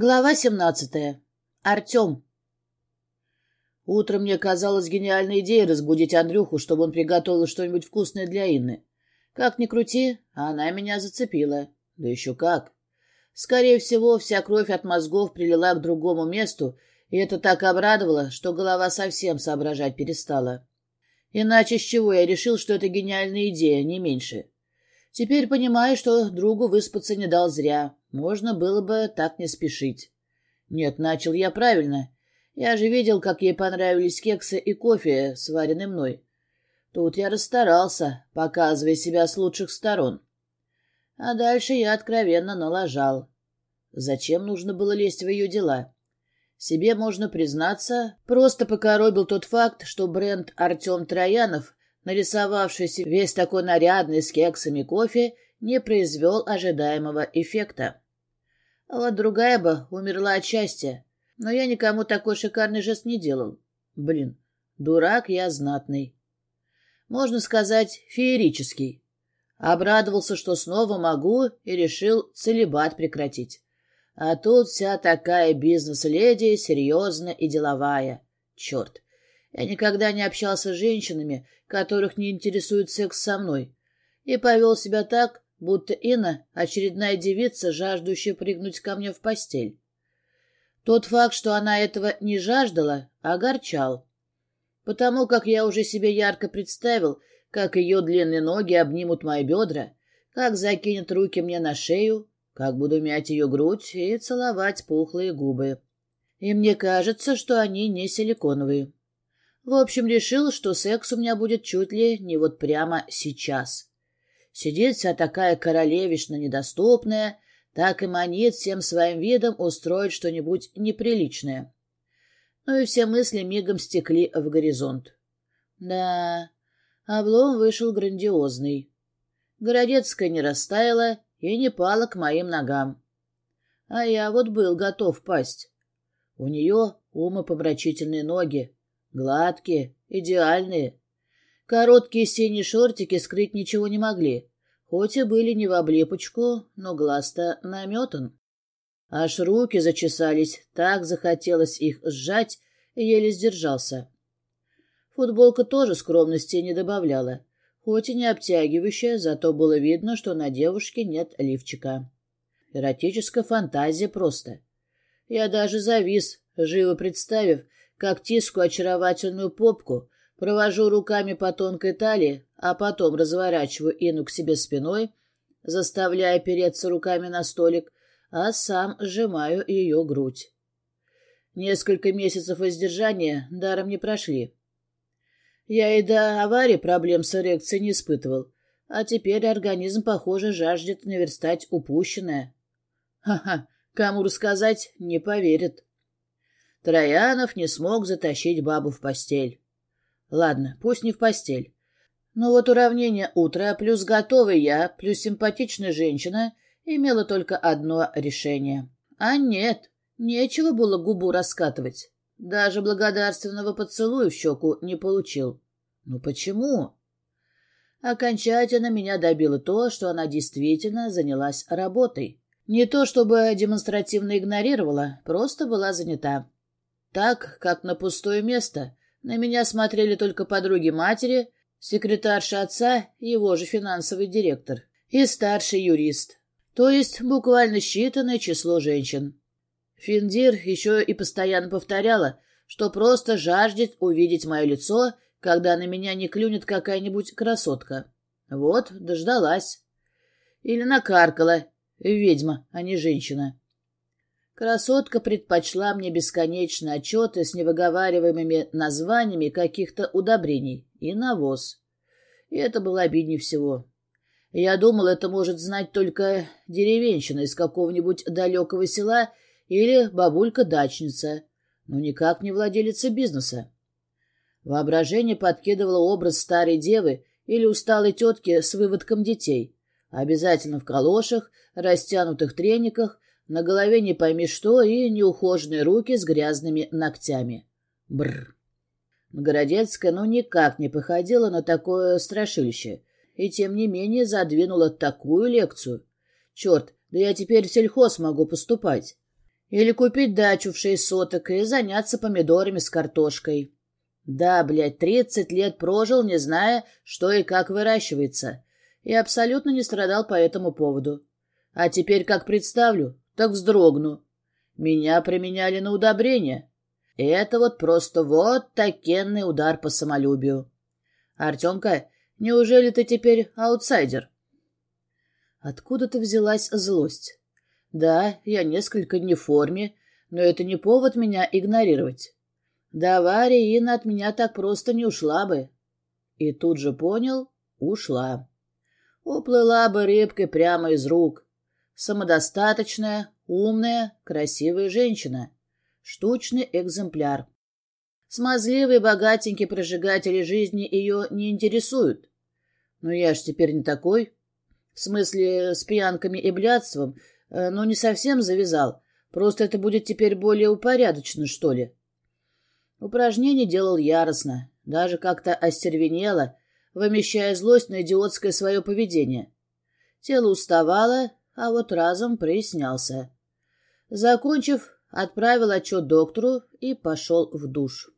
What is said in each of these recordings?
Глава семнадцатая. Артем. Утром мне казалось гениальной идеей разбудить Андрюху, чтобы он приготовил что-нибудь вкусное для Инны. Как ни крути, она меня зацепила. Да еще как. Скорее всего, вся кровь от мозгов прилила к другому месту, и это так обрадовало, что голова совсем соображать перестала. Иначе с чего я решил, что это гениальная идея, не меньше. Теперь понимаю, что другу выспаться не дал зря. Можно было бы так не спешить. Нет, начал я правильно. Я же видел, как ей понравились кексы и кофе, сваренный мной. Тут я расстарался, показывая себя с лучших сторон. А дальше я откровенно налажал. Зачем нужно было лезть в ее дела? Себе можно признаться, просто покоробил тот факт, что бренд «Артем Троянов», нарисовавшийся весь такой нарядный с кексами кофе, не произвел ожидаемого эффекта. А вот другая бы умерла от счастья, но я никому такой шикарный жест не делал. Блин, дурак я знатный. Можно сказать, феерический. Обрадовался, что снова могу, и решил целебат прекратить. А тут вся такая бизнес-леди, серьезная и деловая. Черт, я никогда не общался с женщинами, которых не интересует секс со мной, и повел себя так, будто Инна — очередная девица, жаждущая прыгнуть ко мне в постель. Тот факт, что она этого не жаждала, огорчал. Потому как я уже себе ярко представил, как ее длинные ноги обнимут мои бедра, как закинет руки мне на шею, как буду мять ее грудь и целовать пухлые губы. И мне кажется, что они не силиконовые. В общем, решил, что секс у меня будет чуть ли не вот прямо сейчас. Сидит вся такая королевишна недоступная, так и манит всем своим видом устроить что-нибудь неприличное. Ну и все мысли мигом стекли в горизонт. Да, облом вышел грандиозный. Городецкая не растаяла и не пала к моим ногам. А я вот был готов пасть. У нее умопомрачительные ноги, гладкие, идеальные. Короткие синие шортики скрыть ничего не могли, хоть и были не в облепочку, но глаз-то наметан. Аж руки зачесались, так захотелось их сжать, еле сдержался. Футболка тоже скромности не добавляла, хоть и не обтягивающая, зато было видно, что на девушке нет лифчика. Эротическая фантазия просто. Я даже завис, живо представив, как тиску очаровательную попку, Провожу руками по тонкой талии, а потом разворачиваю Ину к себе спиной, заставляя опереться руками на столик, а сам сжимаю ее грудь. Несколько месяцев воздержания даром не прошли. Я и до аварии проблем с эрекцией не испытывал, а теперь организм, похоже, жаждет наверстать упущенное. Ха-ха, кому рассказать, не поверит. Троянов не смог затащить бабу в постель. Ладно, пусть не в постель. Но вот уравнение утра плюс готовый я, плюс симпатичная женщина имело только одно решение. А нет, нечего было губу раскатывать. Даже благодарственного поцелуя в щеку не получил. Ну почему? Окончательно меня добило то, что она действительно занялась работой. Не то чтобы демонстративно игнорировала, просто была занята. Так, как на пустое место, на меня смотрели только подруги матери, секретарша отца его же финансовый директор, и старший юрист, то есть буквально считанное число женщин. Финдир еще и постоянно повторяла, что просто жаждет увидеть мое лицо, когда на меня не клюнет какая-нибудь красотка. Вот, дождалась. Или накаркала. Ведьма, а не женщина. Красотка предпочла мне бесконечные отчеты с невыговариваемыми названиями каких-то удобрений и навоз. И это было обиднее всего. Я думал, это может знать только деревенщина из какого-нибудь далекого села или бабулька-дачница, но никак не владелица бизнеса. Воображение подкидывало образ старой девы или усталой тетки с выводком детей, обязательно в калошах, растянутых трениках на голове не пойми что и неухоженные руки с грязными ногтями. Бррр. Городецкая ну никак не походила на такое страшилище, и тем не менее задвинула такую лекцию. Черт, да я теперь в сельхоз могу поступать. Или купить дачу в шесть соток и заняться помидорами с картошкой. Да, блядь, тридцать лет прожил, не зная, что и как выращивается, и абсолютно не страдал по этому поводу. А теперь как представлю, так вздрогну. Меня применяли на удобрение. Это вот просто вот такенный удар по самолюбию. Артемка, неужели ты теперь аутсайдер? Откуда-то взялась злость. Да, я несколько не в форме, но это не повод меня игнорировать. Да, Варя Инна от меня так просто не ушла бы. И тут же понял — ушла. Уплыла бы рыбкой прямо из рук. Самодостаточная, умная, красивая женщина. Штучный экземпляр. Смазливые, богатенькие прожигатели жизни ее не интересуют. Но я ж теперь не такой. В смысле, с пьянками и блядством, э, но не совсем завязал. Просто это будет теперь более упорядочено, что ли. Упражнение делал яростно, даже как-то остервенело, вымещая злость на идиотское свое поведение. Тело уставало, а вот разум прояснялся. Закончив, отправил отчет доктору и пошел в душ.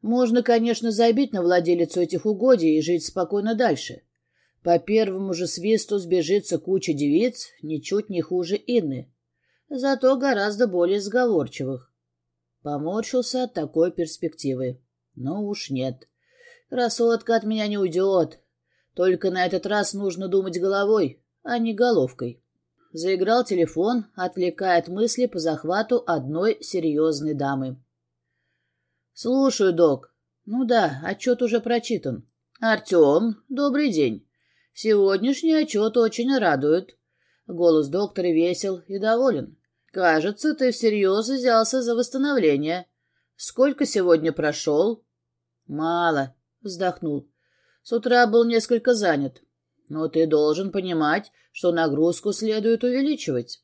Можно, конечно, забить на владелицу этих угодий и жить спокойно дальше. По первому же свисту сбежится куча девиц, ничуть не хуже Инны. Зато гораздо более сговорчивых. Поморщился от такой перспективы. Ну уж нет. Красотка от меня не уйдет. Только на этот раз нужно думать головой, а не головкой. Заиграл телефон, отвлекая от мысли по захвату одной серьезной дамы. «Слушаю, док. Ну да, отчет уже прочитан. Артем, добрый день. Сегодняшний отчет очень радует. Голос доктора весел и доволен. Кажется, ты всерьез взялся за восстановление. Сколько сегодня прошел? Мало, вздохнул. С утра был несколько занят. Но ты должен понимать, что нагрузку следует увеличивать.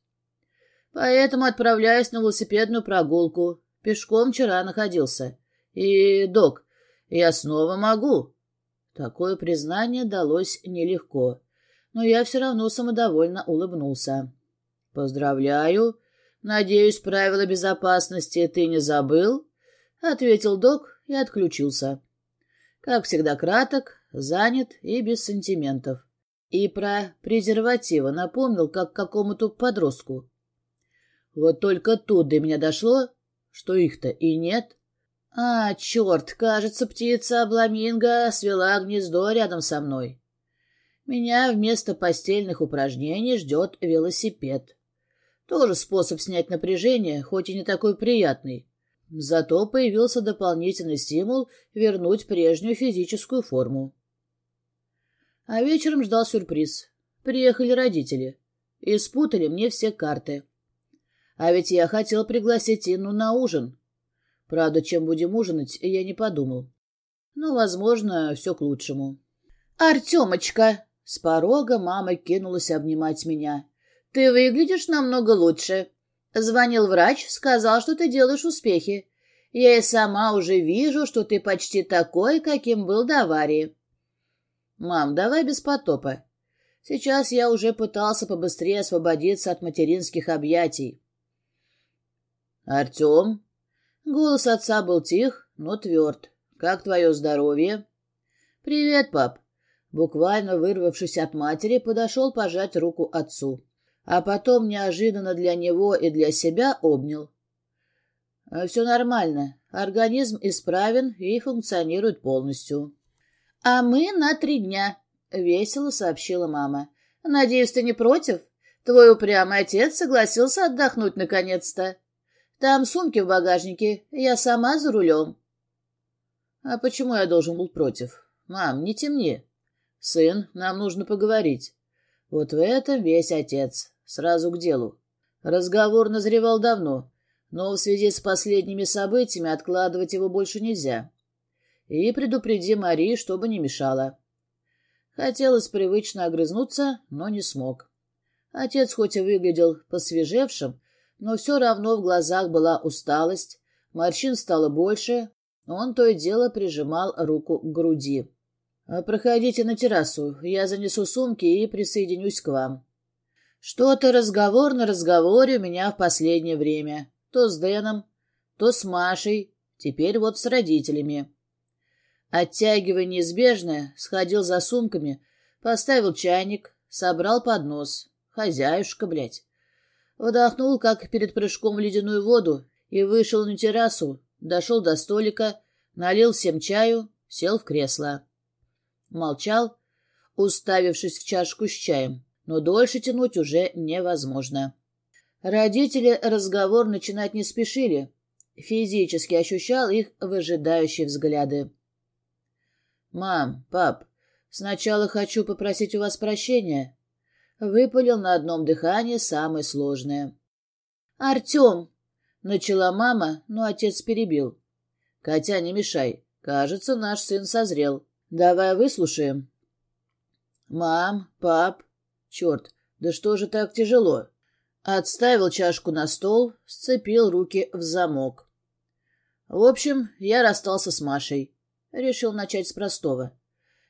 Поэтому отправляюсь на велосипедную прогулку. Пешком вчера находился. И, док, я снова могу. Такое признание далось нелегко, но я все равно самодовольно улыбнулся. «Поздравляю. Надеюсь, правила безопасности ты не забыл?» — ответил док и отключился. Как всегда краток, занят и без сантиментов. И про презервативы напомнил, как какому-то подростку. Вот только тут до меня дошло, что их-то и нет. А, черт, кажется, птица Обламинго свела гнездо рядом со мной. Меня вместо постельных упражнений ждет велосипед. Тоже способ снять напряжение, хоть и не такой приятный. Зато появился дополнительный стимул вернуть прежнюю физическую форму. А вечером ждал сюрприз. Приехали родители и спутали мне все карты. А ведь я хотел пригласить Инну на ужин. Правда, чем будем ужинать, я не подумал. Но, возможно, все к лучшему. «Артемочка!» — с порога мама кинулась обнимать меня. «Ты выглядишь намного лучше. Звонил врач, сказал, что ты делаешь успехи. Я и сама уже вижу, что ты почти такой, каким был до аварии». «Мам, давай без потопа. Сейчас я уже пытался побыстрее освободиться от материнских объятий». «Артем?» Голос отца был тих, но тверд. «Как твое здоровье?» «Привет, пап!» Буквально вырвавшись от матери, подошел пожать руку отцу. А потом неожиданно для него и для себя обнял. «Э, «Все нормально. Организм исправен и функционирует полностью». «А мы на три дня», — весело сообщила мама. «Надеюсь, ты не против? Твой упрямый отец согласился отдохнуть наконец-то». Там сумки в багажнике, я сама за рулем. А почему я должен был против? Мам, не темни. Сын, нам нужно поговорить. Вот в этом весь отец. Сразу к делу. Разговор назревал давно, но в связи с последними событиями откладывать его больше нельзя. И предупреди Мари, чтобы не мешала. Хотелось привычно огрызнуться, но не смог. Отец хоть и выглядел посвежевшим, но все равно в глазах была усталость, морщин стало больше, он то и дело прижимал руку к груди. «А «Проходите на террасу, я занесу сумки и присоединюсь к вам». Что-то разговор на разговоре у меня в последнее время. то с Дэном, то с Машей, теперь вот с родителями. Оттягивая неизбежное, сходил за сумками, поставил чайник, собрал поднос. Хозяюшка, блядь. Вдохнул, как перед прыжком в ледяную воду, и вышел на террасу, дошел до столика, налил всем чаю, сел в кресло. Молчал, уставившись в чашку с чаем, но дольше тянуть уже невозможно. Родители разговор начинать не спешили. Физически ощущал их выжидающие взгляды. «Мам, пап, сначала хочу попросить у вас прощения». Выпалил на одном дыхании самое сложное. «Артем!» — начала мама, но отец перебил. «Катя, не мешай. Кажется, наш сын созрел. Давай выслушаем». «Мам, пап...» «Черт, да что же так тяжело?» Отставил чашку на стол, сцепил руки в замок. В общем, я расстался с Машей. Решил начать с простого.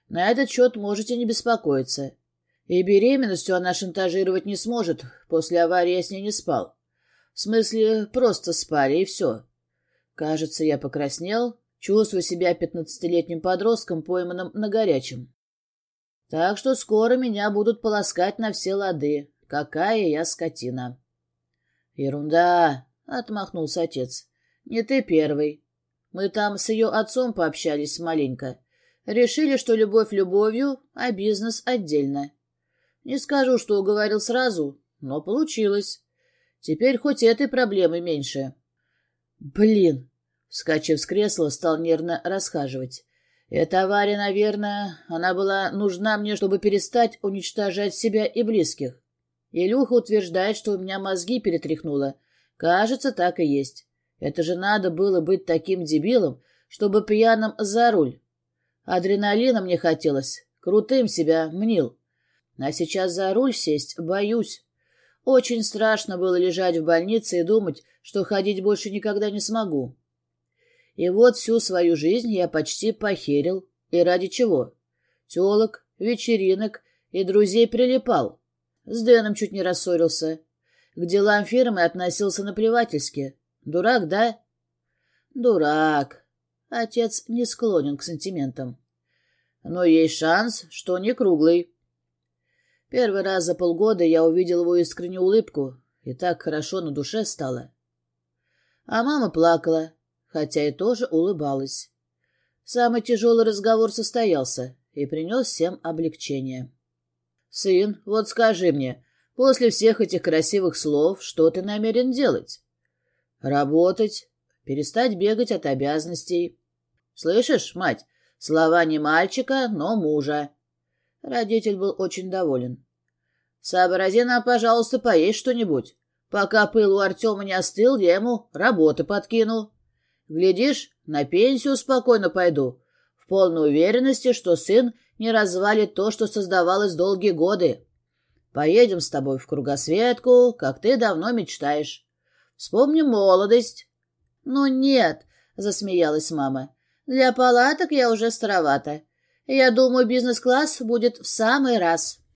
На этот счет можете не беспокоиться. И беременностью она шантажировать не сможет. После аварии я с ней не спал. В смысле, просто спали, и все. Кажется, я покраснел, чувствую себя пятнадцатилетним подростком, пойманным на горячем. Так что скоро меня будут полоскать на все лады. Какая я скотина. Ерунда, — отмахнулся отец. Не ты первый. Мы там с ее отцом пообщались маленько. Решили, что любовь любовью, а бизнес отдельно. Не скажу, что уговорил сразу, но получилось. Теперь хоть этой проблемы меньше. Блин! Вскочив с кресла, стал нервно расхаживать. Эта авария, наверное, она была нужна мне, чтобы перестать уничтожать себя и близких. Илюха утверждает, что у меня мозги перетряхнуло. Кажется, так и есть. Это же надо было быть таким дебилом, чтобы пьяным за руль. Адреналина мне хотелось, крутым себя мнил. А сейчас за руль сесть боюсь. Очень страшно было лежать в больнице и думать, что ходить больше никогда не смогу. И вот всю свою жизнь я почти похерил. И ради чего? Телок, вечеринок и друзей прилипал. С Дэном чуть не рассорился. К делам фирмы относился наплевательски. Дурак, да? Дурак. Отец не склонен к сантиментам. Но есть шанс, что не круглый. Первый раз за полгода я увидел его искреннюю улыбку, и так хорошо на душе стало. А мама плакала, хотя и тоже улыбалась. Самый тяжелый разговор состоялся и принес всем облегчение. «Сын, вот скажи мне, после всех этих красивых слов, что ты намерен делать?» «Работать, перестать бегать от обязанностей». «Слышишь, мать, слова не мальчика, но мужа». Родитель был очень доволен. «Сообрази нам, пожалуйста, поесть что-нибудь. Пока пыл у Артема не остыл, я ему работы подкину. Глядишь, на пенсию спокойно пойду, в полной уверенности, что сын не развалит то, что создавалось долгие годы. Поедем с тобой в кругосветку, как ты давно мечтаешь. Вспомним молодость. — Ну нет, — засмеялась мама, — для палаток я уже старовата. Я думаю, бизнес-класс будет в самый раз.